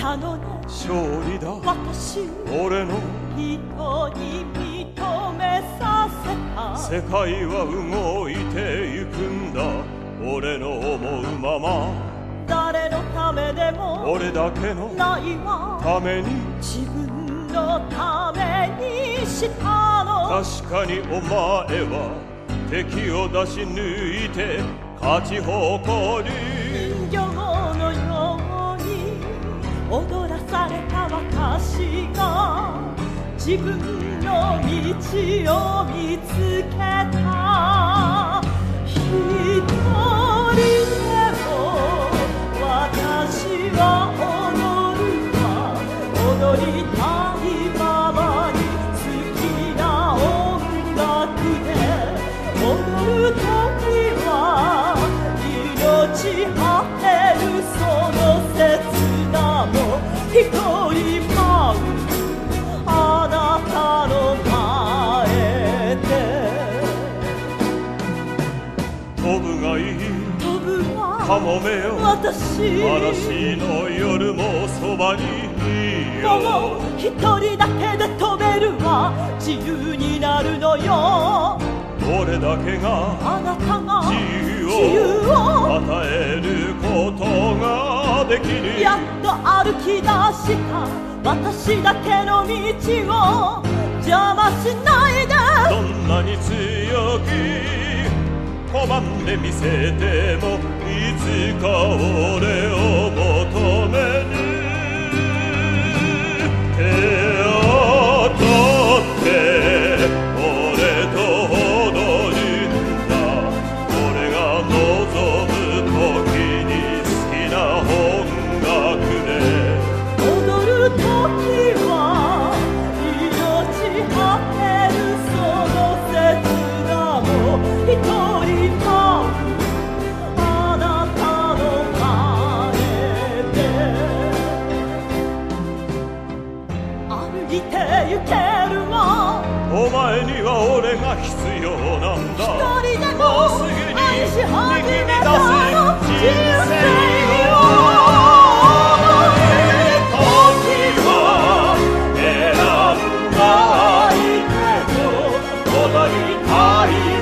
たのね勝利だ。私俺の。人に認めさせた。世界は動いてゆくんだ。俺の思うまま。誰のためでも。俺だけの。ないわ。ために自分のためにしたの。確かにお前は敵を出し抜いて勝ち誇り自分の。道を見つけた一人でも私は踊る。わ踊りたいままに好きな音楽で踊る。時は命果てる。その切なも一人舞う飛ぶがいい。飛ぶわかもめよ。私嵐の夜もそばにいもよ。う一人だけで飛べるわ。自由になるのよ。俺だけがあなたが自由を与えることができる。やっと歩き出した私だけの道を邪魔しないで。どんなに強き拒んでみせてもいつか生きてゆけるお前には俺が必要なんだ。一人でもうすぐに愛し始めたの人生を「も答えたい」